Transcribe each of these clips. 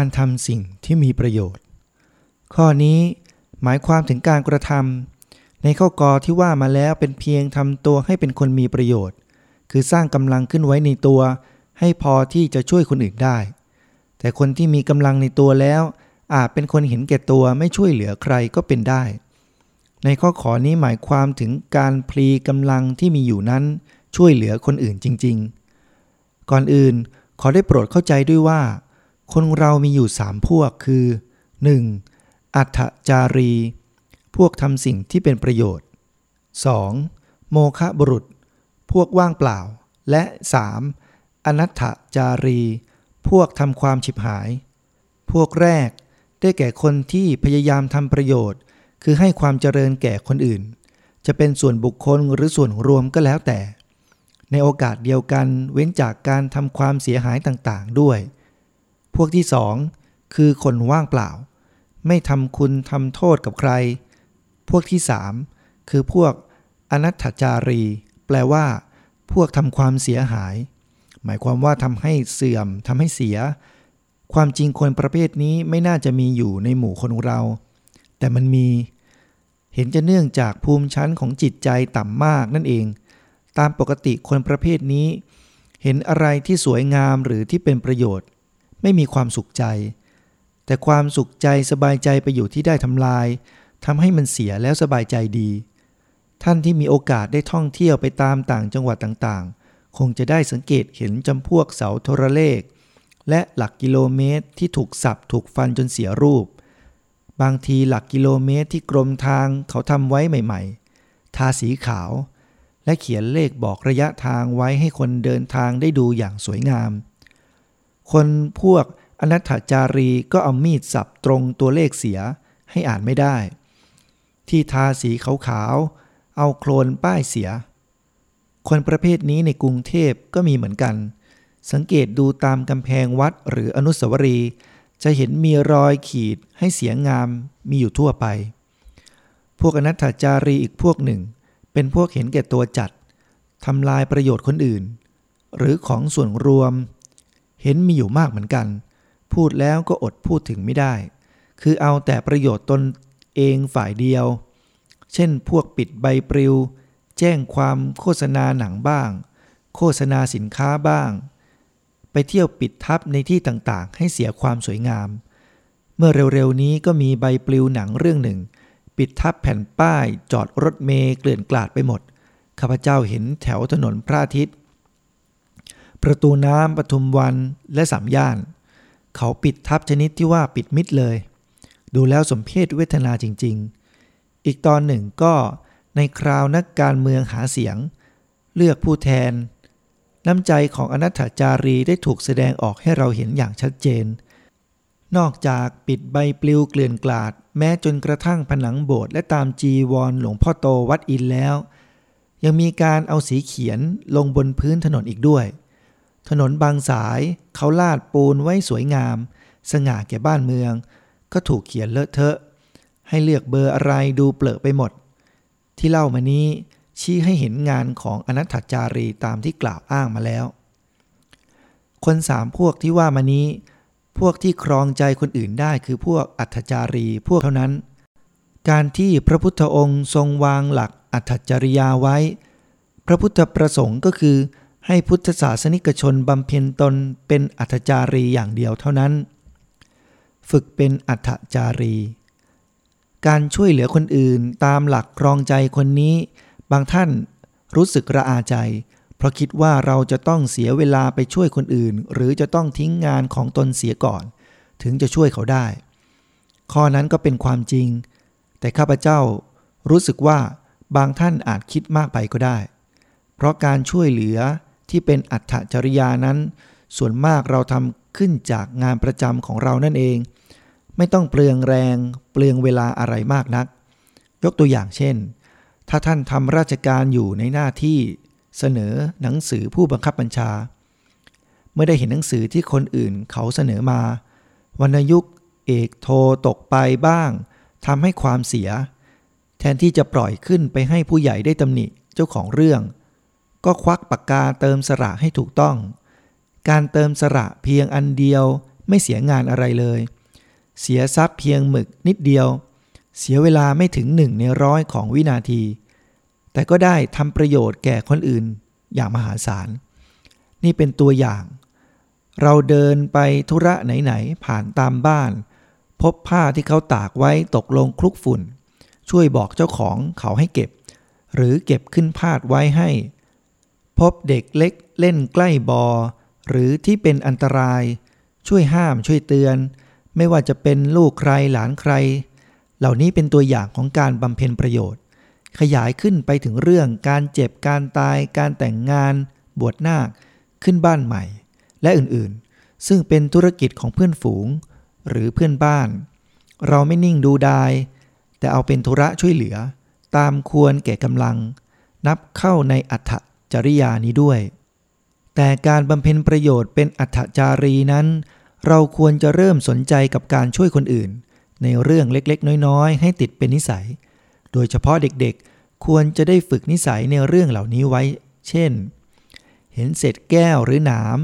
การทำสิ่งที่มีประโยชน์ ข้อนี้หมายความถึงการกระทำในข้อกอที่ว่ามาแล้วเป็นเพียงทำตัวให้เป็นคนมีประโยชน์ คือสร้างกำลังขึ้นไว้ในตัว ให้พอที่จะช่วยคนอื่นได้ แต่คนที่มีกำลังในตัวแล้ว อาจเป็นคนเห็นแก่ตัวไม่ช่วยเหลือใครก็เป็นได้ ในข้อขอนี้หมายความถึงการพลีกำลังที่มีอยู่นั้น ช่วยเหลือคนอื่นจริง ๆ ก่อนอื่นขอได้โปรดเข้าใจด้วยว่า คนเรามีอยู่สามพวกคือ 1. อัตจารี พวกทำสิ่งที่เป็นประโยชน์ 2. โมฆะบุรุษ พวกว่างเปล่า และ 3. อนัตถจารี พวกทำความฉิบหาย พวกแรก ได้แก่คนที่พยายามทำประโยชน์ คือให้ความเจริญแก่คนอื่น จะเป็นส่วนบุคคลหรือส่วนรวมก็แล้วแต่ ในโอกาสเดียวกันเว้นจากการทำความเสียหายต่างๆ ด้วย พวกที่สองคือคนว่างเปล่า ไม่ทำคุณทำโทษกับใคร พวกที่สามคือพวกอนัตถจารี แปลว่า พวกทำความเสียหาย หมายความว่าทำให้เสื่อมทำให้เสีย ความจริงคนประเภทนี้ไม่น่าจะมีอยู่ในหมู่คนเรา แต่มันมี เห็นจะเนื่องจากภูมิชั้นของจิตใจต่ำมากนั่นเอง ตามปกติคนประเภทนี้ เห็นอะไรที่สวยงามหรือที่เป็นประโยชน์ ไม่มีความสุขใจ แต่ความสุขใจสบายใจไปอยู่ที่ได้ทำลายทำให้มันเสียแล้วสบายใจดี ท่านที่มีโอกาสได้ท่องเที่ยวไปตามต่างจังหวัดต่างๆ คงจะได้สังเกตเห็นจำพวกเสาโทรเลข และหลักกิโลเมตรที่ถูกสับถูกฟันจนเสียรูป บางทีหลักกิโลเมตรที่กรมทางเขาทำไว้ใหม่ ๆ ทาสีขาว และเขียนเลขบอกระยะทางไว้ให้คนเดินทางได้ดูอย่างสวยงาม คนพวกอนัตถจารีก็เอามีดสับตรงตัวเลขเสียให้อ่านไม่ได้ ที่ทาสีขาวๆ เอาโคลนป้ายเสีย คนประเภทนี้ในกรุงเทพก็มีเหมือนกัน สังเกตดูตามกำแพงวัดหรืออนุสาวรีย์จะเห็นมีรอยขีดให้เสียงามมีอยู่ทั่วไป พวกอนัตถจารีอีกพวกหนึ่ง เป็นพวกเห็นแก่ตัวจัดทำลายประโยชน์คนอื่น หรือของส่วนรวม เห็นมีอยู่มากเหมือนกัน พูดแล้วก็อดพูดถึงไม่ได้ คือเอาแต่ประโยชน์ตนเองฝ่ายเดียว เช่นพวกปิดใบปลิว แจ้งความโฆษณาหนังบ้าง โฆษณาสินค้าบ้าง ไปเที่ยวปิดทับในที่ต่างๆ ให้เสียความสวยงาม เมื่อเร็วๆนี้ก็มีใบปลิวหนังเรื่องหนึ่ง ปิดทับแผ่นป้ายจอดรถเมล์เกลื่อนกลาดไปหมดข้าพเจ้าเห็นแถวถนนพระอาทิตย์ ประตูน้ำปทุมวันและสามย่าน เขาปิดทับชนิดที่ว่าปิดมิดเลย ดูแล้วสมเพศเวทนาจริง ๆ อีกตอนหนึ่งก็ในคราวนักการเมืองหาเสียง เลือกผู้แทน น้ำใจของอนัตถจารีได้ถูกแสดงออกให้เราเห็นอย่างชัดเจน นอกจากปิดใบปลิวเกลื่อนกลาด แม้จนกระทั่งผนังโบสถ์และตามจีวรหลวงพ่อโตวัดอินแล้ว ยังมีการเอาสีเขียนลงบนพื้นถนนอีกด้วย ถนนบางสายเขาลาดปูนไว้สวยงาม สง่าแก่บ้านเมือง ก็ถูกเขียนเลอะเทอะ ให้เลือกเบอร์อะไรดูเปลอะไปหมด ที่เล่ามานี้ชี้ให้เห็นงานของอนัตถจารีตามที่กล่าวอ้างมาแล้ว คนสามพวกที่ว่ามานี้ พวกที่ครองใจคนอื่นได้คือพวกอัตถจารีพวกเท่านั้น การที่พระพุทธองค์ทรงวางหลักอัตถจริยาไว้ พระพุทธประสงค์ก็คือ ให้พุทธศาสนิกชนบำเพ็ญตนเป็นอัตจารีอย่างเดียวเท่านั้น ฝึกเป็นอัตจารี การช่วยเหลือคนอื่นตามหลักครองใจคนนี้ บางท่านรู้สึกระอาใจ เพราะคิดว่าเราจะต้องเสียเวลาไปช่วยคนอื่น หรือจะต้องทิ้งงานของตนเสียก่อน ถึงจะช่วยเขาได้ ข้อนั้นก็เป็นความจริง แต่ข้าพเจ้ารู้สึกว่าบางท่านอาจคิดมากไปก็ได้ เพราะการช่วยเหลือ ที่เป็นอัตถจริยานั้น ส่วนมากเราทำขึ้นจากงานประจำของเรานั่นเอง ไม่ต้องเปลืองแรง เปลืองเวลาอะไรมากนัก ยกตัวอย่างเช่น ถ้าท่านทำราชการอยู่ในหน้าที่เสนอหนังสือผู้บังคับบัญชา เมื่อได้เห็นหนังสือที่คนอื่นเขาเสนอมาวรรณยุกต์เอกโทตกไปบ้างทำให้ความเสีย แทนที่จะปล่อยขึ้นไปให้ผู้ใหญ่ได้ตำหนิเจ้าของเรื่อง ก็ควักปากกาเติมสระให้ถูกต้อง การเติมสระเพียงอันเดียวไม่เสียงานอะไรเลย เสียทรัพย์เพียงหมึกนิดเดียว เสียเวลาไม่ถึงหนึ่งในร้อยของวินาที แต่ก็ได้ทำประโยชน์แก่คนอื่นอย่างมหาศาล นี่เป็นตัวอย่าง เราเดินไปธุระไหนๆผ่านตามบ้าน พบผ้าที่เขาตากไว้ตกลงคลุกฝุ่น ช่วยบอกเจ้าของเขาให้เก็บ หรือเก็บขึ้นพาดไว้ให้ พบเด็กเล็กเล่นใกล้บอ่อหรือที่เป็นอันตราย ช่วยห้ามช่วยเตือน ไม่ว่าจะเป็นลูกใครหลานใคร เหล่านี้เป็นตัวอย่างของการบำเพ็ญประโยชน์ ขยายขึ้นไปถึงเรื่องการเจ็บการตาย การแต่งงาน บวชนาค ขึ้นบ้านใหม่ และอื่นๆ ซึ่งเป็นธุรกิจของเพื่อนฝูง หรือเพื่อนบ้าน เราไม่นิ่งดูดาย แต่เอาเป็นธุระช่วยเหลือ ตามควรแก่กำลัง นับเข้าในอัต จริยานี้ด้วย แต่การบำเพ็ญประโยชน์เป็นอัตจารีนั้น เราควรจะเริ่มสนใจกับการช่วยคนอื่น ในเรื่องเล็กๆ น้อยๆ ให้ติดเป็นนิสัย โดยเฉพาะเด็กๆ ควรจะได้ฝึกนิสัยในเรื่องเหล่านี้ไว้ เช่น เห็นเศษแก้วหรือหนาม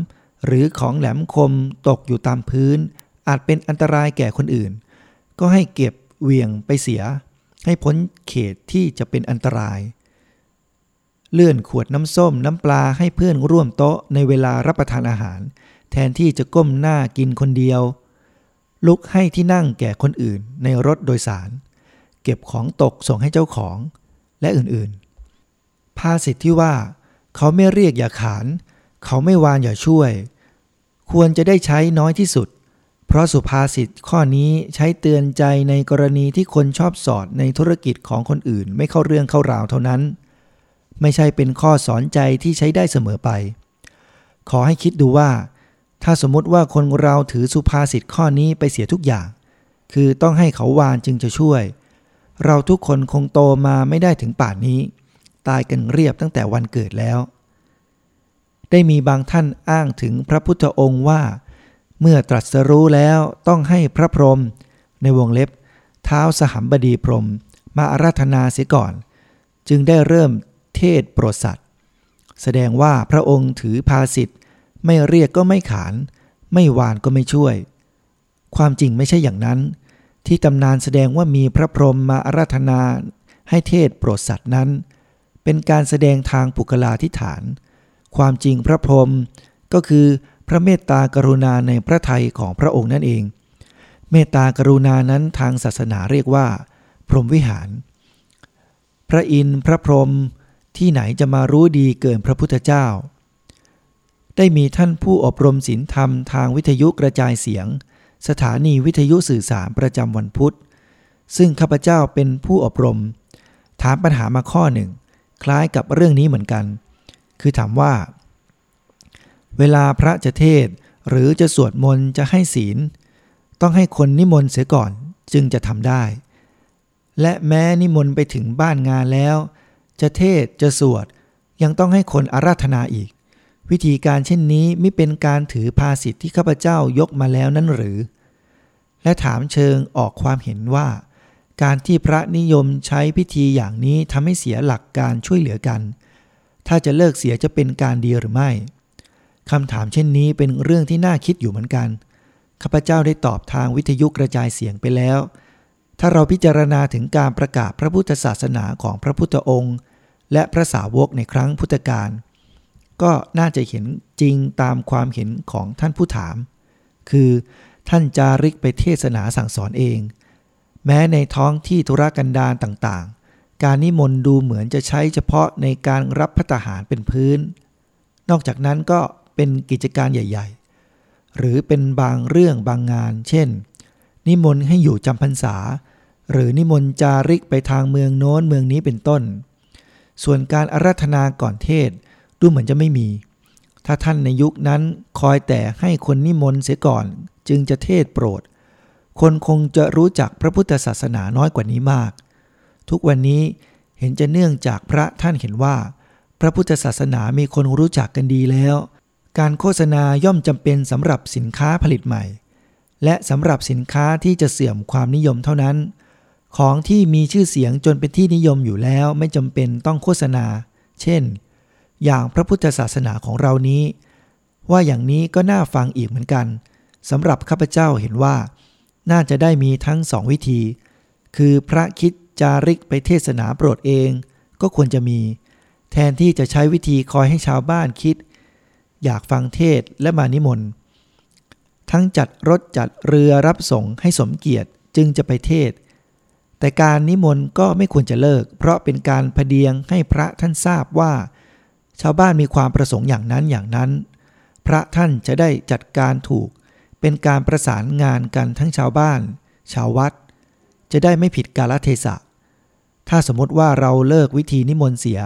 หรือของแหลมคมตกอยู่ตามพื้น อาจเป็นอันตรายแก่คนอื่น ก็ให้เก็บเวียงไปเสีย ให้พ้นเขตที่จะเป็นอันตราย เลื่อนขวดน้ำส้มน้ำปลาให้เพื่อนร่วมโต๊ะในเวลารับประทานอาหาร แทนที่จะก้มหน้ากินคนเดียว ลุกให้ที่นั่งแก่คนอื่นในรถโดยสาร เก็บของตกส่งให้เจ้าของ และอื่นๆ ภาษิตที่ว่า เขาไม่เรียกอย่าขาน เขาไม่วานอย่าช่วย ควรจะได้ใช้น้อยที่สุด เพราะสุภาษิตข้อนี้ใช้เตือนใจในกรณีที่คนชอบสอดในธุรกิจของคนอื่นไม่เข้าเรื่องเข้าราวเท่านั้น ไม่ใช่เป็นข้อสอนใจที่ใช้ได้เสมอไป ขอให้คิดดูว่า ถ้าสมมติว่าคนเราถือสุภาษิตข้อนี้ไปเสียทุกอย่าง คือต้องให้เขาวานจึงจะช่วย เราทุกคนคงโตมาไม่ได้ถึงป่านนี้ ตายกันเรียบตั้งแต่วันเกิดแล้ว ได้มีบางท่านอ้างถึงพระพุทธองค์ว่า เมื่อตรัสรู้แล้วต้องให้พระพรหมในวงเล็บ เท้าสหัมบดีพรหมมาอาราธนาเสียก่อน จึงได้เริ่ม เทศโปรดสัตว์ แสดงว่าพระองค์ถือภาสิทธิ์ไม่เรียกก็ไม่ขาน ไม่วานก็ไม่ช่วย ความจริงไม่ใช่อย่างนั้น ที่ตำนานแสดงว่ามีพระพรหมมาอาราธนาให้เทศโปรดสัตว์นั้น เป็นการแสดงทางปุกลาธิฐาน ความจริงพระพรหมก็คือพระเมตตากรุณาในพระทัยของพระองค์นั่นเอง เมตตากรุณานั้นทางศาสนาเรียกว่า พรหมวิหาร พระอินทร์พระพรหม ที่ไหนจะมารู้ดีเกินพระพุทธเจ้า ได้มีท่านผู้อบรมศีลธรรมทางวิทยุกระจายเสียง สถานีวิทยุสื่อสารประจำวันพุธ ซึ่งข้าพเจ้าเป็นผู้อบรม ถามปัญหามาข้อหนึ่ง คล้ายกับเรื่องนี้เหมือนกัน คือถามว่า เวลาพระจะเทศหรือจะสวดมนต์จะให้ศีล ต้องให้คนนิมนต์เสียก่อนจึงจะทำได้ และแม้นิมนต์ไปถึงบ้านงานแล้ว จะเทศจะสวด ยังต้องให้คนอาราธนาอีก วิธีการเช่นนี้ไม่เป็นการถือภาสิทธิที่ข้าพเจ้ายกมาแล้วนั่นหรือ และถามเชิงออกความเห็นว่า การที่พระนิยมใช้พิธีอย่างนี้ทำให้เสียหลักการช่วยเหลือกัน ถ้าจะเลิกเสียจะเป็นการดีหรือไม่คำถามเช่นนี้เป็นเรื่องที่น่าคิดอยู่เหมือนกันข้าพเจ้าได้ตอบทางวิทยุกระจายเสียงไปแล้ว ถ้าเราพิจารณาถึงการประกาศพระพุทธศาสนาของพระพุทธองค์ และพระสาวกในครั้งพุทธกาลก็น่าจะเห็นจริงตามความเห็นของท่านผู้ถาม คือท่านจาริกไปเทศนาสั่งสอนเอง แม้ในท้องที่ธุรกันดารต่างๆ การนิมนต์ดูเหมือนจะใช้เฉพาะในการรับพัตหารเป็นพื้น นอกจากนั้นก็เป็นกิจการใหญ่ ๆ หรือเป็นบางเรื่องบางงาน เช่น นิมนต์ให้อยู่จำพรรษา หรือนิมนต์จาริกไปทางเมืองโน้นเมืองนี้เป็นต้น ส่วนการอาราธนาก่อนเทศดูเหมือนจะไม่มี ถ้าท่านในยุคนั้นคอยแต่ให้คนนิมนต์เสียก่อนจึงจะเทศโปรด คนคงจะรู้จักพระพุทธศาสนาน้อยกว่านี้มาก ทุกวันนี้เห็นจะเนื่องจากพระท่านเห็นว่า พระพุทธศาสนามีคนรู้จักกันดีแล้ว การโฆษณาย่อมจำเป็นสำหรับสินค้าผลิตใหม่ และสำหรับสินค้าที่จะเสื่อมความนิยมเท่านั้น ของที่มีชื่อเสียงจนเป็นที่นิยมอยู่แล้วไม่จำเป็นต้องโฆษณา เช่น อย่างพระพุทธศาสนาของเรานี้ ว่าอย่างนี้ก็น่าฟังอีกเหมือนกันสำหรับข้าพเจ้าเห็นว่า น่าจะได้มีทั้งสองวิธี คือพระคิดจาริกไปเทศนาโปรดเอง ก็ควรจะมี แทนที่จะใช้วิธีคอยให้ชาวบ้านคิด อยากฟังเทศและมานิมนต์ ทั้งจัดรถจัดเรือรับส่งให้สมเกียรติจึงจะไปเทศ แต่การนิมนต์ก็ไม่ควรจะเลิก เพราะเป็นการพเดียงให้พระท่านทราบว่า ชาวบ้านมีความประสงค์อย่างนั้นอย่างนั้น พระท่านจะได้จัดการถูก เป็นการประสานงานกันทั้งชาวบ้าน ชาววัด จะได้ไม่ผิดกาลเทศะ ถ้าสมมติว่าเราเลิกวิธีนิมนต์เสีย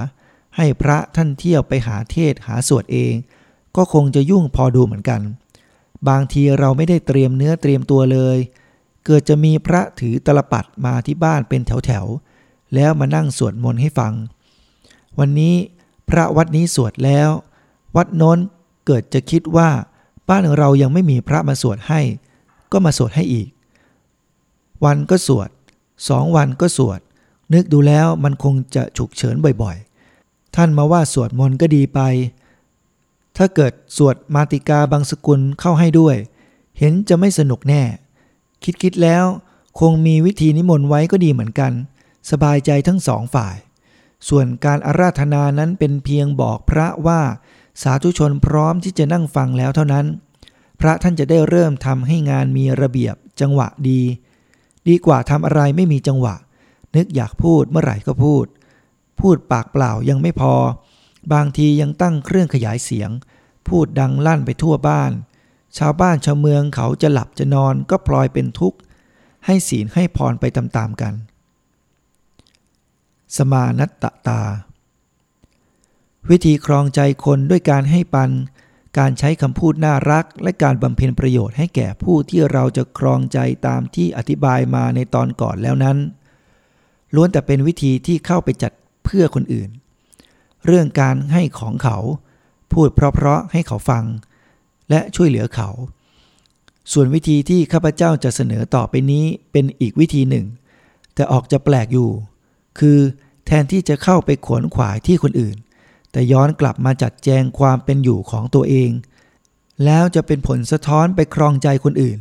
ให้พระท่านเที่ยวไปหาเทศหาสวดเอง ก็คงจะยุ่งพอดูเหมือนกัน บางทีเราไม่ได้เตรียมเนื้อเตรียมตัวเลย เกิดจะมีพระถือตลปัดมาที่บ้านเป็นแถวๆ แล้วมานั่งสวดมนต์ให้ฟัง วันนี้พระวัดนี้สวดแล้ว วัดโน้นเกิดจะคิดว่าบ้านเรายังไม่มีพระมาสวดให้ ก็มาสวดให้อีก วันก็สวดสองวันก็สวด นึกดูแล้วมันคงจะฉุกเฉินบ่อยๆ ท่านมาว่าสวดมนต์ก็ดีไป ถ้าเกิดสวดมาติกาบางสกุลเข้าให้ด้วย เห็นจะไม่สนุกแน่ คิดคิดแล้วคงมีวิธีนิมนต์ไว้ก็ดีเหมือนกัน สบายใจทั้งสองฝ่าย ส่วนการอาราธนานั้นเป็นเพียงบอกพระว่าสาธุชนพร้อมที่จะนั่งฟังแล้วเท่านั้น พระท่านจะได้เริ่มทำให้งานมีระเบียบจังหวะดี ดีกว่าทำอะไรไม่มีจังหวะ นึกอยากพูดเมื่อไหร่ก็พูด พูดปากเปล่ายังไม่พอ บางทียังตั้งเครื่องขยายเสียง พูดดังลั่นไปทั่วบ้าน ชาวบ้านชาวเมืองเขาจะหลับจะนอนก็พลอยเป็นทุกข์ ให้ศีลให้พรไปตามๆกัน สมานัตตตา วิธีครองใจคนด้วยการให้ปัน การใช้คำพูดน่ารัก และการบำเพ็ญประโยชน์ให้แก่ผู้ที่เราจะครองใจตามที่อธิบายมาในตอนก่อนแล้วนั้น ล้วนแต่เป็นวิธีที่เข้าไปจัดเพื่อคนอื่น เรื่องการให้ของเขา พูดเพราะๆให้เขาฟัง และช่วยเหลือเขา ส่วนวิธีที่ข้าพเจ้าจะเสนอต่อไปนี้เป็นอีกวิธีหนึ่ง แต่ออกจะแปลกอยู่ คือแทนที่จะเข้าไปขวนขวายที่คนอื่น แต่ย้อนกลับมาจัดแจงความเป็นอยู่ของตัวเอง แล้วจะเป็นผลสะท้อนไปครองใจคนอื่น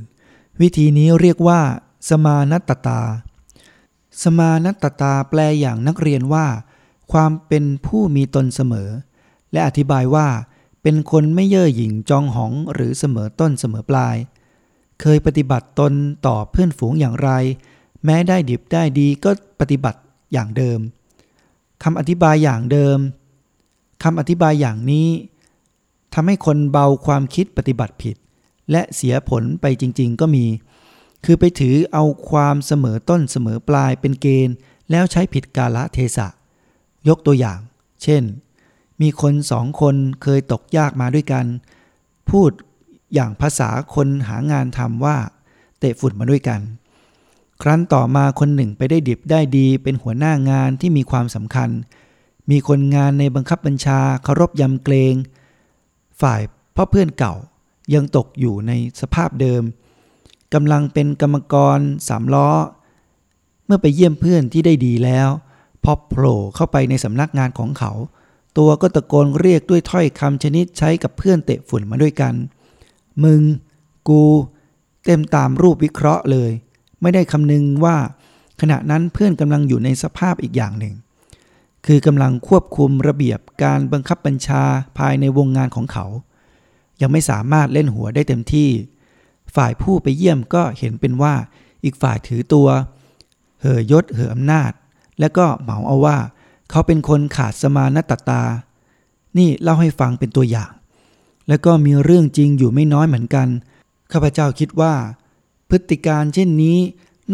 วิธีนี้เรียกว่า สมานัตตา สมานัตตาแปลอย่างนักเรียนว่า ความเป็นผู้มีตนเสมอ และอธิบายว่า เป็นคนไม่เย่อหยิ่งจองหองหรือเสมอต้นเสมอปลาย เคยปฏิบัติตนต่อเพื่อนฝูงอย่างไร แม้ได้ดิบได้ดีก็ปฏิบัติอย่างเดิมคำอธิบายอย่างเดิมคำอธิบายอย่างนี้ทำให้คนเบาความคิดปฏิบัติผิด และเสียผลไปจริง ๆ ก็มี คือไปถือเอาความเสมอต้นเสมอปลายเป็นเกณฑ์ แล้วใช้ผิดกาละเทศะ ยกตัวอย่าง เช่น มีคนสองคนเคยตกยากมาด้วยกัน พูดอย่างภาษาคนหางานทำว่า เตะฝุ่นมาด้วยกัน ครั้นต่อมาคนหนึ่งไปได้ดิบได้ดีเป็นหัวหน้างานที่มีความสำคัญ มีคนงานในบังคับบัญชาเคารพยำเกรง ฝ่ายพ่อเพื่อนเก่ายังตกอยู่ในสภาพเดิมกำลังเป็นกรรมกรสามล้อ เมื่อไปเยี่ยมเพื่อนที่ได้ดีแล้ว อโผล่เข้าไปในสำนักงานของเขา ตัวก็ตะโกนเรียกด้วยถ้อยคำชนิดใช้กับเพื่อนเตะฝุ่นมาด้วยกัน มึง กู เต็มตามรูปวิเคราะห์เลย ไม่ได้คำนึงว่า ขณะนั้นเพื่อนกำลังอยู่ในสภาพอีกอย่างหนึ่ง คือกำลังควบคุมระเบียบการบังคับบัญชาภายในวงงานของเขา ยังไม่สามารถเล่นหัวได้เต็มที่ ฝ่ายผู้ไปเยี่ยมก็เห็นเป็นว่าอีกฝ่ายถือตัว เห่อยศเหออำนาจ แล้วก็เหมาเอาว่า เขาเป็นคนขาดสมานตตา นี่เล่าให้ฟังเป็นตัวอย่าง แล้วก็มีเรื่องจริงอยู่ไม่น้อยเหมือนกัน ข้าพเจ้าคิดว่า พฤติการเช่นนี้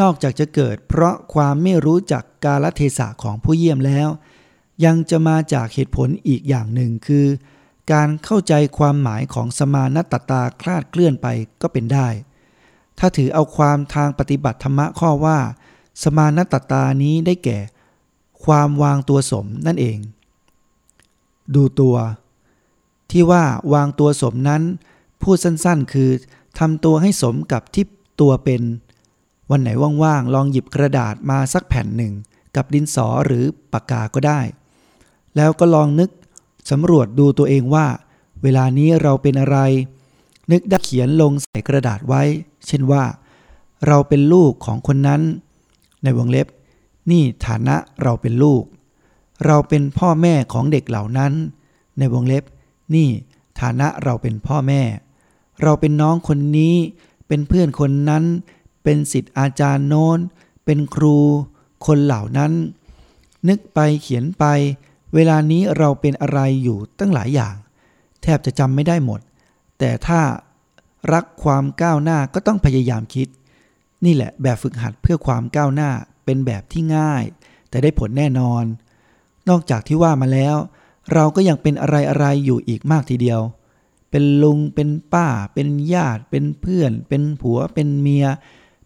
นอกจากจะเกิดเพราะความไม่รู้จักกาลเทศะของผู้เยี่ยมแล้ว ยังจะมาจากเหตุผลอีกอย่างหนึ่งคือ การเข้าใจความหมายของสมานตตาคลาดเคลื่อนไปก็เป็นได้ ถ้าถือเอาความทางปฏิบัติธรรมะข้อว่า สมานตตานี้ได้แก่ ความวางตัวสมนั่นเอง ดูตัว ที่ว่าวางตัวสมนั้น พูดสั้นๆ คือทำตัวให้สมกับที่ตัวเป็น วันไหนว่างๆ ลองหยิบกระดาษมาสักแผ่นหนึ่ง กับดินสอหรือปากกาก็ได้ แล้วก็ลองนึกสำรวจดูตัวเองว่า เวลานี้เราเป็นอะไร นึกได้เขียนลงใส่กระดาษไว้ เช่นว่า เราเป็นลูกของคนนั้น ในวงเล็บ นี่ฐานะเราเป็นลูก เราเป็นพ่อแม่ของเด็กเหล่านั้น ในวงเล็บ นี่ฐานะเราเป็นพ่อแม่ เราเป็นน้องคนนี้ เป็นเพื่อนคนนั้น เป็นสิทธิ์อาจารย์โน้น เป็นครู คนเหล่านั้น นึกไปเขียนไป เวลานี้เราเป็นอะไรอยู่ตั้งหลายอย่าง แทบจะจำไม่ได้หมด แต่ถ้ารักความก้าวหน้าก็ต้องพยายามคิด นี่แหละแบบฝึกหัดเพื่อความก้าวหน้า เป็นแบบที่ง่าย แต่ได้ผลแน่นอน นอกจากที่ว่ามาแล้ว เราก็ยังเป็นอะไรอะไรอยู่อีกมากทีเดียว เป็นลุงเป็นป้า เป็นญาติ เป็นเพื่อน เป็นผัว เป็นเมีย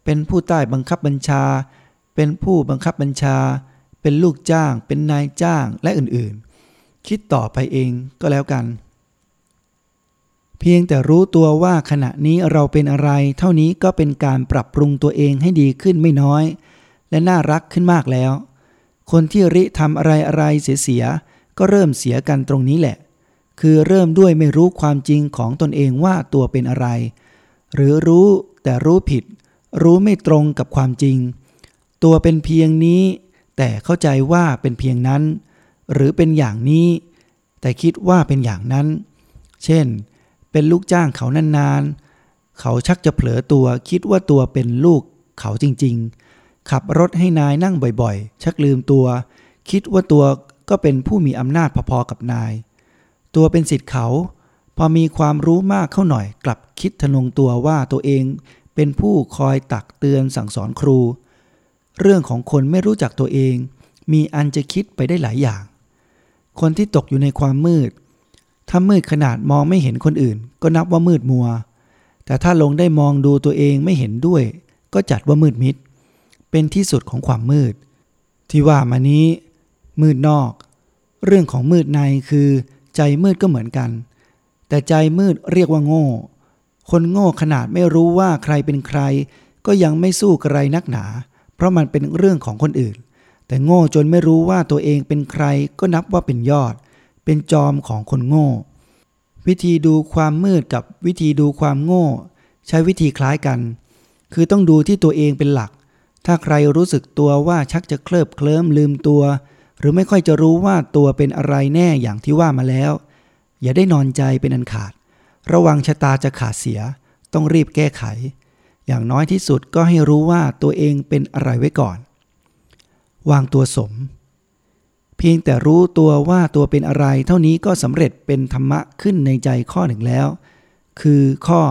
เป็นผู้ใต้บังคับบัญชา เป็นผู้บังคับบัญชา เป็นลูกจ้าง เป็นนายจ้างและอื่นๆ คิดต่อไปเองก็แล้วกัน เพียงแต่รู้ตัวว่าขณะนี้เราเป็นอะไร เท่านี้ก็เป็นการปรับปรุงตัวเองให้ดีขึ้นไม่น้อย และน่ารักขึ้นมากแล้ว คนที่ริทำอะไรอะไรเสียๆก็เริ่มเสียกันตรงนี้แหละ คือเริ่มด้วยไม่รู้ความจริงของตนเองว่าตัวเป็นอะไร หรือรู้แต่รู้ผิด รู้ไม่ตรงกับความจริง ตัวเป็นเพียงนี้ แต่เข้าใจว่าเป็นเพียงนั้น หรือเป็นอย่างนี้ แต่คิดว่าเป็นอย่างนั้น เช่น เป็นลูกจ้างเขานานๆเขาชักจะเผลอตัวคิดว่าตัวเป็นลูกเขาจริงๆ ขับรถให้นายนั่งบ่อยๆ ชักลืมตัว คิดว่าตัวก็เป็นผู้มีอำนาจพอๆกับนาย ตัวเป็นสิทธิ์เขา พอมีความรู้มากเข้าหน่อย กลับคิดทะนงตัวว่าตัวเองเป็นผู้คอยตักเตือนสั่งสอนครู เรื่องของคนไม่รู้จักตัวเอง มีอันจะคิดไปได้หลายอย่าง คนที่ตกอยู่ในความมืด ถ้ามืดขนาดมองไม่เห็นคนอื่น ก็นับว่ามืดมัว แต่ถ้าลงได้มองดูตัวเองไม่เห็นด้วย ก็จัดว่ามืดมิด เป็นที่สุดของความมืด ที่ว่ามานี้ มืดนอก เรื่องของมืดในคือ ใจมืดก็เหมือนกัน แต่ใจมืดเรียกว่าโง่ คนโง่ขนาดไม่รู้ว่าใครเป็นใคร ก็ยังไม่สู้ใครนักหนา เพราะมันเป็นเรื่องของคนอื่น แต่โง่จนไม่รู้ว่าตัวเองเป็นใครก็นับว่าเป็นยอด เป็นจอมของคนโง่ วิธีดูความมืดกับวิธีดูความโง่ ใช้วิธีคล้ายกัน คือต้องดูที่ตัวเองเป็นหลัก ถ้าใครรู้สึกตัวว่าชักจะเคลิบเคลิ้มลืมตัว หรือไม่ค่อยจะรู้ว่าตัวเป็นอะไรแน่อย่างที่ว่ามาแล้ว อย่าได้นอนใจเป็นอันขาด ระวังชะตาจะขาดเสีย ต้องรีบแก้ไข อย่างน้อยที่สุดก็ให้รู้ว่าตัวเองเป็นอะไรไว้ก่อน วางตัวสม เพียงแต่รู้ตัวว่าตัวเป็นอะไร เท่านี้ก็สำเร็จเป็นธรรมะขึ้นในใจข้อหนึ่งแล้ว คือข้อ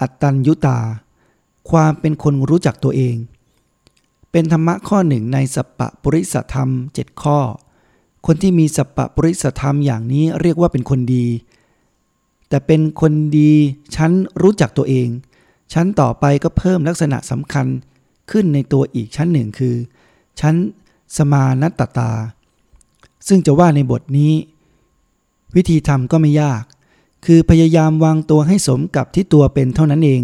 อัตตัญยุตา ความเป็นคนรู้จักตัวเอง เป็นธรรมะข้อหนึ่งในสัปปะปริสธรรมเจ็ดข้อ คนที่มีสัปปะปริสธรรมอย่างนี้เรียกว่าเป็นคนดี แต่เป็นคนดีชั้นรู้จักตัวเอง ชั้นต่อไปก็เพิ่มลักษณะสำคัญขึ้นในตัวอีกชั้นหนึ่งคือ ชั้นสมานัตตา ซึ่งจะว่าในบทนี้ วิธีทำก็ไม่ยาก คือพยายามวางตัวให้สมกับที่ตัวเป็นเท่านั้นเอง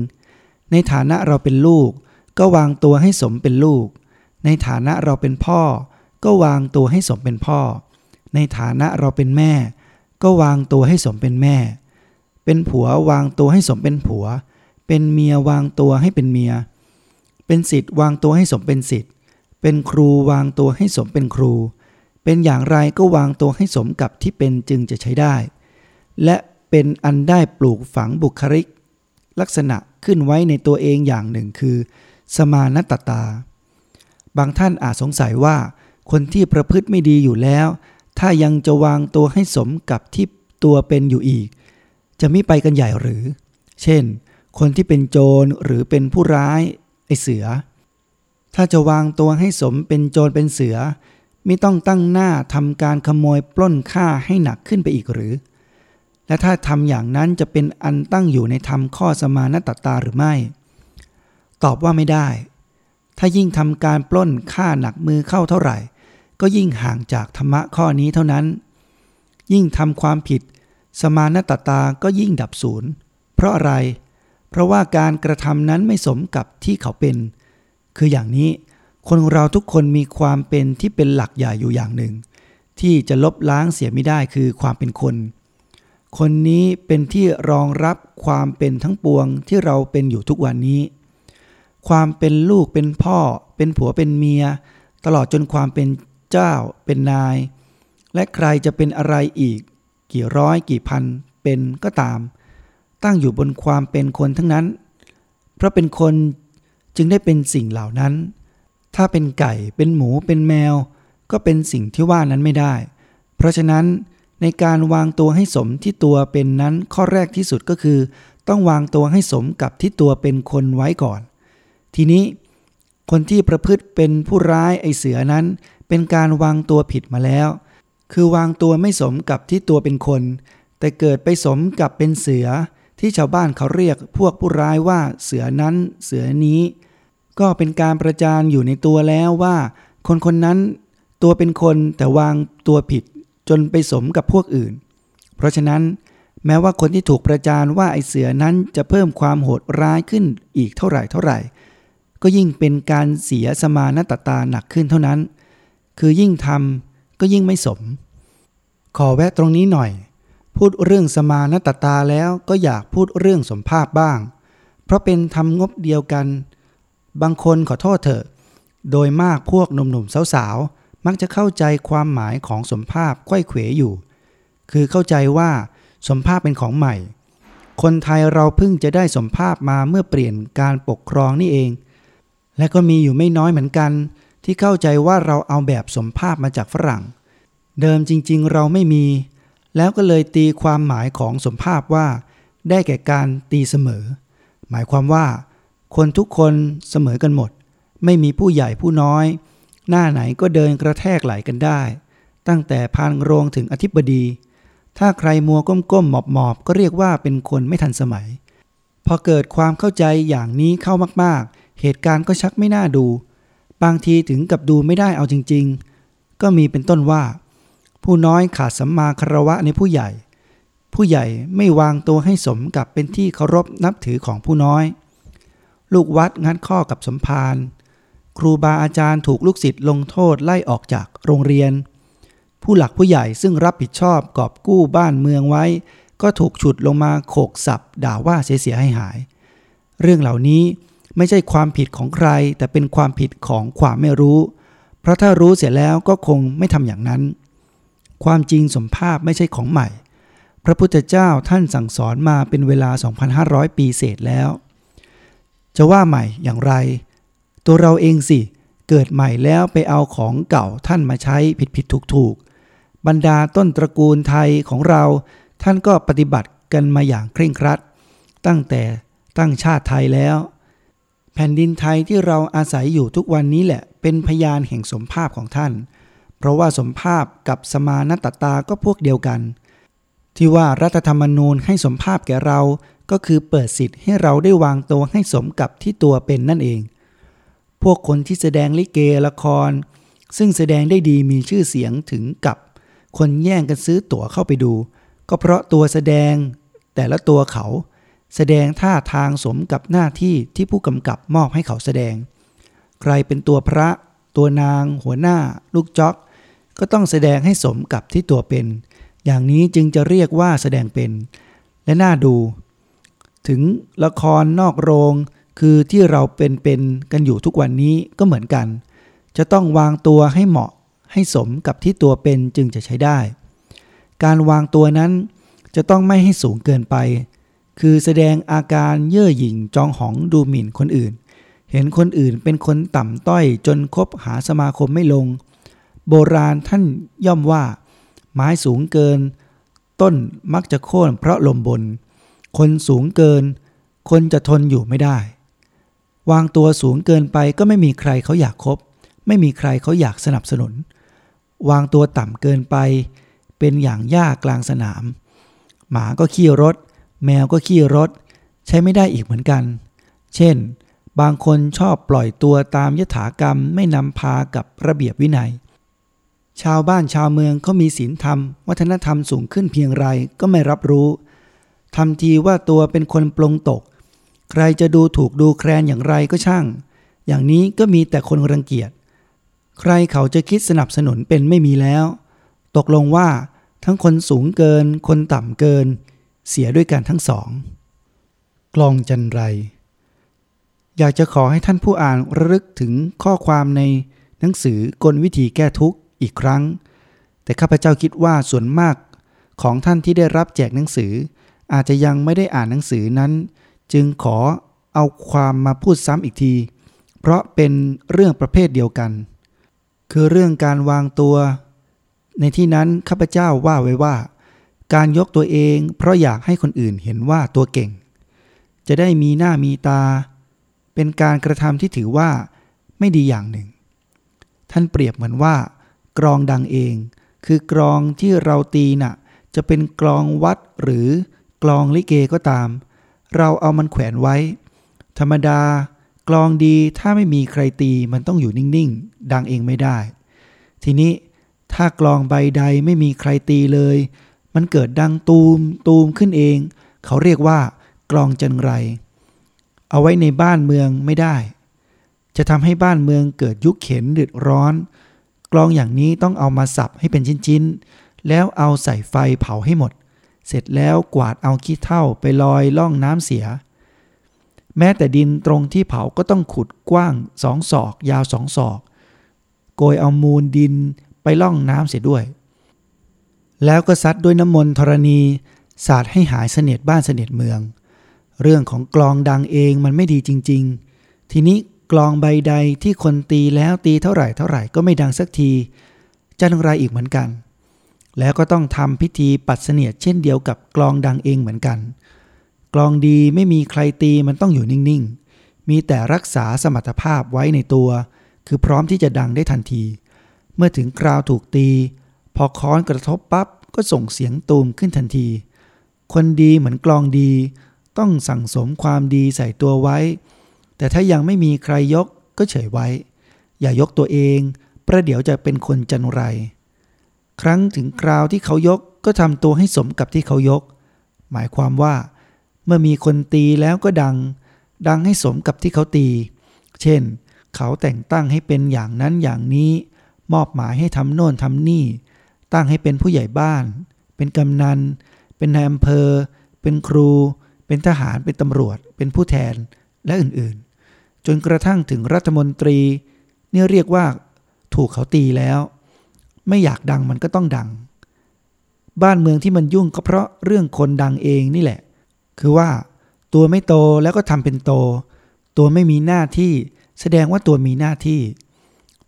ในฐานะเราเป็นลูก ก็วางตัวให้สมเป็นลูก ในฐานะเราเป็นพ่อ ก็วางตัวให้สมเป็นพ่อ ในฐานะเราเป็นแม่ ก็วางตัวให้สมเป็นแม่ เป็นผัววางตัวให้สมเป็นผัว เป็นเมียวางตัวให้เป็นเมีย เป็นสิทธิ์วางตัวให้สมเป็นสิทธิ์ เป็นครูวางตัวให้สมเป็นครู เป็นอย่างไรก็วางตัวให้สมกับที่เป็นจึงจะใช้ได้ และเป็นอันได้ปลูกฝังบุคลิก ลักษณะขึ้นไว้ในตัวเองอย่างหนึ่งคือ สมานตตา บางท่านอาจสงสัยว่า คนที่ประพฤติไม่ดีอยู่แล้ว ถ้ายังจะวางตัวให้สมกับที่ตัวเป็นอยู่อีก จะไม่ไปกันใหญ่หรือ เช่น คนที่เป็นโจรหรือเป็นผู้ร้ายไอเสือ ถ้าจะวางตัวให้สมเป็นโจรเป็นเสือ ไม่ต้องตั้งหน้าทำการขโมยปล้นฆ่าให้หนักขึ้นไปอีกหรือ และถ้าทำอย่างนั้นจะเป็นอันตั้งอยู่ในธรรมข้อสมานตตาหรือไม่ ตอบว่าไม่ได้ ถ้ายิ่งทำการปล้นฆ่าหนักมือเข้าเท่าไหร่ ก็ยิ่งห่างจากธรรมะข้อนี้เท่านั้น ยิ่งทำความผิด สมานตตาก็ยิ่งดับศูนย์ เพราะอะไร เพราะว่าการกระทำนั้นไม่สมกับที่เขาเป็น คืออย่างนี้ คนเราทุกคนมีความเป็นที่เป็นหลักใหญ่อยู่อย่างหนึ่ง ที่จะลบล้างเสียไม่ได้คือความเป็นคนคนนี้เป็นที่รองรับความเป็นทั้งปวงที่เราเป็นอยู่ทุกวันนี้ ความเป็นลูกเป็นพ่อ เป็นผัวเป็นเมีย ตลอดจนความเป็นเจ้าเป็นนาย และใครจะเป็นอะไรอีก กี่ร้อยกี่พันเป็นก็ตาม ตั้งอยู่บนความเป็นคนทั้งนั้น เพราะเป็นคนจึงได้เป็นสิ่งเหล่านั้น ถ้าเป็นไก่เป็นหมูเป็นแมว ก็เป็นสิ่งที่ว่านั้นไม่ได้ เพราะฉะนั้นในการวางตัวให้สมที่ตัวเป็นนั้นข้อแรกที่สุดก็คือ ต้องวางตัวให้สมกับที่ตัวเป็นคนไว้ก่อน ทีนี้คนที่ประพฤติเป็นผู้ร้ายไอเสือนั้น เป็นการวางตัวผิดมาแล้ว คือวางตัวไม่สมกับที่ตัวเป็นคน แต่เกิดไปสมกับเป็นเสือที่ชาวบ้านเขาเรียกพวกผู้ร้ายว่าเสือนั้นเสือนี้ ก็เป็นการประจานอยู่ในตัวแล้วว่า คนคนนั้นตัวเป็นคนแต่วางตัวผิดจนไปสมกับพวกอื่น เพราะฉะนั้น แม้ว่าคนที่ถูกประจานว่าไอเสือนั้นจะเพิ่มความโหดร้ายขึ้นอีกเท่าไหร่เท่าไหร่ ก็ยิ่งเป็นการเสียสมานตตาหนักขึ้นเท่านั้น คือยิ่งทำก็ยิ่งไม่สม ขอแวะตรงนี้หน่อย พูดเรื่องสมานตตาแล้วก็อยากพูดเรื่องสมภาพบ้าง เพราะเป็นทำงบเดียวกัน บางคนขอโทษเถอะ โดยมากพวกหนุ่มๆสาวๆ มักจะเข้าใจความหมายของสมภาพไข้เขวอยู่ คือเข้าใจว่าสมภาพเป็นของใหม่ คนไทยเราเพิ่งจะได้สมภาพมาเมื่อเปลี่ยนการปกครองนี่เอง และก็มีอยู่ไม่น้อยเหมือนกัน ที่เข้าใจว่าเราเอาแบบสมภาพมาจากฝรั่ง เดิมจริง ๆ เราไม่มี แล้วก็เลยตีความหมายของสมภาพว่า ได้แก่การตีเสมอ หมายความว่า คนทุกคนเสมอกันหมด ไม่มีผู้ใหญ่ผู้น้อย หน้าไหนก็เดินกระแทกไหลกันได้ ตั้งแต่พานโรงถึงอธิบดี ถ้าใครมัวก้มๆหมอบๆก็เรียกว่าเป็นคนไม่ทันสมัย พอเกิดความเข้าใจอย่างนี้เข้ามากๆ เหตุการณ์ก็ชักไม่น่าดู บางทีถึงกับดูไม่ได้เอาจริง ๆ ก็มีเป็นต้นว่า ผู้น้อยขาดสัมมาคารวะในผู้ใหญ่ ผู้ใหญ่ไม่วางตัวให้สมกับเป็นที่เคารพนับถือของผู้น้อย ลูกวัดงัดข้อกับสมภารครูบาอาจารย์ถูกลูกศิษย์ลงโทษไล่ออกจากโรงเรียน ผู้หลักผู้ใหญ่ซึ่งรับผิดชอบกอบกู้บ้านเมืองไว้ ก็ถูกฉุดลงมาโขกสับด่าว่าเสียให้หาย เรื่องเหล่านี้ ไม่ใช่ความผิดของใคร แต่เป็นความผิดของความไม่รู้ เพราะถ้ารู้เสียแล้วก็คงไม่ทำอย่างนั้น ความจริงสมภาพไม่ใช่ของใหม่ พระพุทธเจ้าท่านสั่งสอนมาเป็นเวลา 2,500 ปีเศษแล้ว จะว่าใหม่อย่างไร ตัวเราเองสิ เกิดใหม่แล้วไปเอาของเก่าท่านมาใช้ผิดผิดถูกถูกบรรดาต้นตระกูลไทยของเรา ท่านก็ปฏิบัติกันมาอย่างเคร่งครัด ตั้งแต่ตั้งชาติไทยแล้ว แผ่นดินไทยที่เราอาศัยอยู่ทุกวันนี้แหละ เป็นพยานแห่งสมภาพของท่าน เพราะว่าสมภาพกับสมานตตาก็พวกเดียวกัน ที่ว่ารัฐธรรมนูญให้สมภาพแก่เราก็คือเปิดสิทธิ์ให้เราได้วางตัวให้สมกับที่ตัวเป็นนั่นเอง พวกคนที่แสดงลิเกละคร ซึ่งแสดงได้ดีมีชื่อเสียงถึงกับ คนแย่งกันซื้อตั๋วเข้าไปดู ก็เพราะตัวแสดง แต่ละตัวเขา แสดงท่าทางสมกับหน้าที่ที่ผู้กำกับมอบให้เขาแสดง ใครเป็นตัวพระ ตัวนาง หัวหน้า ลูกจ๊อก ก็ต้องแสดงให้สมกับที่ตัวเป็น อย่างนี้จึงจะเรียกว่าแสดงเป็น และน่าดู ถึงละครนอกโรง คือที่เราเป็นเป็นกันอยู่ทุกวันนี้ก็เหมือนกัน จะต้องวางตัวให้เหมาะให้สมกับที่ตัวเป็นจึงจะใช้ได้ การวางตัวนั้นจะต้องไม่ให้สูงเกินไป คือแสดงอาการเย่อหยิ่งจองหองดูหมิ่นคนอื่น เห็นคนอื่นเป็นคนต่ำต้อยจนคบหาสมาคมไม่ลง โบราณท่านย่อมว่า ไม้สูงเกิน ต้นมักจะโค่นเพราะลมบน คนสูงเกิน คนจะทนอยู่ไม่ได้ วางตัวสูงเกินไปก็ไม่มีใครเขาอยากคบ ไม่มีใครเขาอยากสนับสนุน วางตัวต่ำเกินไป เป็นอย่างยากกลางสนาม หมาก็ขี้รถ แมวก็ขี้รถ ใช้ไม่ได้อีกเหมือนกัน เช่น บางคนชอบปล่อยตัวตามยถากรรมไม่นำพากับระเบียบวินัย ชาวบ้านชาวเมืองเขามีศีลธรรม วัฒนธรรมสูงขึ้นเพียงไรก็ไม่รับรู้ทำทีว่าตัวเป็นคนปลงตก ใครจะดูถูกดูแคลนอย่างไรก็ช่าง อย่างนี้ก็มีแต่คนรังเกียจ ใครเขาจะคิดสนับสนุนเป็นไม่มีแล้ว ตกลงว่าทั้งคนสูงเกิน คนต่ำเกิน เสียด้วยกันทั้งสอง กลองจันไร อยากจะขอให้ท่านผู้อ่านระลึกถึงข้อความในหนังสือกลวิธีแก้ทุกข์อีกครั้ง แต่ข้าพเจ้าคิดว่าส่วนมากของท่านที่ได้รับแจกหนังสือ อาจจะยังไม่ได้อ่านหนังสือนั้น จึงขอเอาความมาพูดซ้ำอีกที เพราะเป็นเรื่องประเภทเดียวกัน คือเรื่องการวางตัว ในที่นั้นข้าพเจ้าว่าไว้ว่า การยกตัวเองเพราะอยากให้คนอื่นเห็นว่าตัวเก่ง จะได้มีหน้ามีตา เป็นการกระทำที่ถือว่าไม่ดีอย่างหนึ่ง ท่านเปรียบเหมือนว่า กรองดังเอง คือกรองที่เราตีน่ะ จะเป็นกลองวัดหรือกลองลิเกก็ตาม เราเอามันแขวนไว้ ธรรมดากลองดีถ้าไม่มีใครตีมันต้องอยู่นิ่งๆ ดังเองไม่ได้ ทีนี้ถ้ากลองใบใดไม่มีใครตีเลย มันเกิดดังตูมตูมขึ้นเอง เขาเรียกว่ากลองจันไร เอาไว้ในบ้านเมืองไม่ได้ จะทำให้บ้านเมืองเกิดยุคเข็นเดือดร้อน กลองอย่างนี้ต้องเอามาสับให้เป็นชิ้นๆ แล้วเอาใส่ไฟเผาให้หมด เสร็จแล้วกวาดเอาขี้เถ้าไปลอยล่องน้ำเสีย แม้แต่ดินตรงที่เผาก็ต้องขุดกว้างสองศอก ยาวสองศอก โกยเอามูลดินไปล่องน้ำเสียด้วย แล้วก็ซัดด้วยน้ำมนต์ธรณีสาดให้หายเสนียดบ้านเสนียดเมือง เรื่องของกลองดังเองมันไม่ดีจริง ๆ ทีนี้กลองใบใดที่คนตีแล้วตีเท่าไหร่เท่าไหร่ก็ไม่ดังสักทีจันไรอีกเหมือนกัน แล้วก็ต้องทำพิธีปัดเสนียดเช่นเดียวกับกลองดังเองเหมือนกัน กลองดีไม่มีใครตีมันต้องอยู่นิ่งๆ มีแต่รักษาสมรรถภาพไว้ในตัว คือพร้อมที่จะดังได้ทันที เมื่อถึงคราวถูกตี พอค้อนกระทบปั๊บก็ส่งเสียงตูมขึ้นทันที คนดีเหมือนกลองดี ต้องสั่งสมความดีใส่ตัวไว้ แต่ถ้ายังไม่มีใครยกก็เฉยไว้ อย่ายกตัวเอง ประเดี๋ยวจะเป็นคนจันไร ครั้งถึงคราวที่เขายกก็ทำตัวให้สมกับที่เขายก หมายความว่า เมื่อมีคนตีแล้วก็ดัง ดังให้สมกับที่เขาตี เช่น เขาแต่งตั้งให้เป็นอย่างนั้นอย่างนี้ มอบหมายให้ทำโน่นทำนี่ ตั้งให้เป็นผู้ใหญ่บ้าน เป็นกำนัน เป็นนายอำเภอ เป็นครู เป็นทหาร เป็นตำรวจ เป็นผู้แทน และอื่นๆ จนกระทั่งถึงรัฐมนตรีเนี่ยเรียกว่าถูกเขาตีแล้ว ไม่อยากดังมันก็ต้องดัง บ้านเมืองที่มันยุ่งก็เพราะเรื่องคนดังเองนี่แหละ คือว่าตัวไม่โตแล้วก็ทำเป็นโต ตัวไม่มีหน้าที่ แสดงว่าตัวมีหน้าที่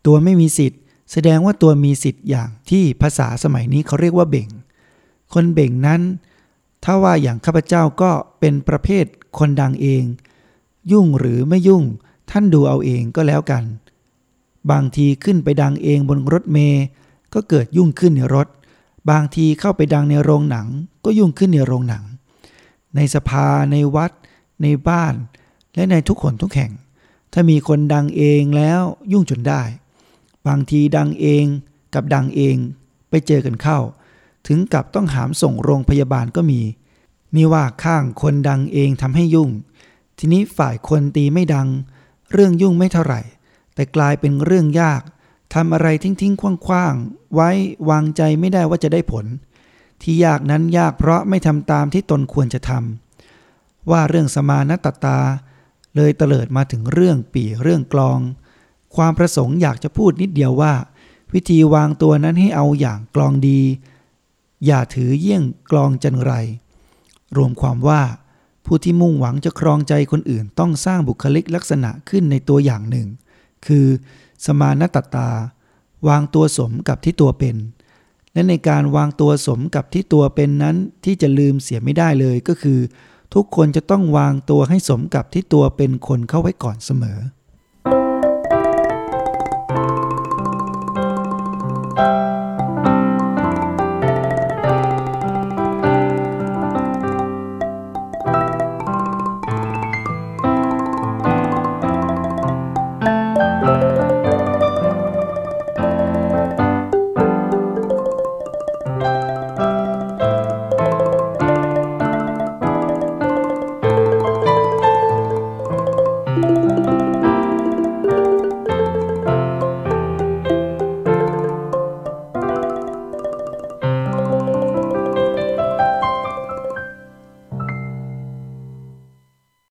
ตัวไม่มีสิทธิ์ แสดงว่าตัวมีสิทธิ์อย่างที่ภาษาสมัยนี้เขาเรียกว่าเบ่ง คนเบ่งนั้น ถ้าว่าอย่างข้าพเจ้าก็เป็นประเภทคนดังเอง ยุ่งหรือไม่ยุ่งท่านดูเอาเองก็แล้วกัน บางทีขึ้นไปดังเองบนรถเมย์ก็เกิดยุ่งขึ้นในรถ บางทีเข้าไปดังในโรงหนัง ก็ยุ่งขึ้นในโรงหนัง ในสภาในวัด ในบ้าน และในทุกคนทุกแห่ง ถ้ามีคนดังเองแล้วยุ่งจนได้ บางทีดังเองกับดังเองไปเจอกันเข้า ถึงกับต้องหามส่งโรงพยาบาลก็มี นี่ว่าข้างคนดังเองทำให้ยุ่ง ทีนี้ฝ่ายคนตีไม่ดัง เรื่องยุ่งไม่เท่าไหร่ แต่กลายเป็นเรื่องยากทำอะไรทิ้งๆคว้างๆ ไว้วางใจไม่ได้ว่าจะได้ผล ที่ยากนั้นยากเพราะไม่ทำตามที่ตนควรจะทำว่าเรื่องสมานตตา เลยเตลิดมาถึงเรื่องปี่เรื่องกลอง ความประสงค์อยากจะพูดนิดเดียวว่า วิธีวางตัวนั้นให้เอาอย่างกลองดี อย่าถือเยี่ยงกลองจันไร รวมความว่า ผู้ที่มุ่งหวังจะครองใจคนอื่นต้องสร้างบุคลิกลักษณะขึ้นในตัวอย่างหนึ่ง คือ สมานตตา วางตัวสมกับที่ตัวเป็น และในการวางตัวสมกับที่ตัวเป็นนั้นที่จะลืมเสียไม่ได้เลยก็คือ ทุกคนจะต้องวางตัวให้สมกับที่ตัวเป็นคนเข้าไว้ก่อนเสมอ thank you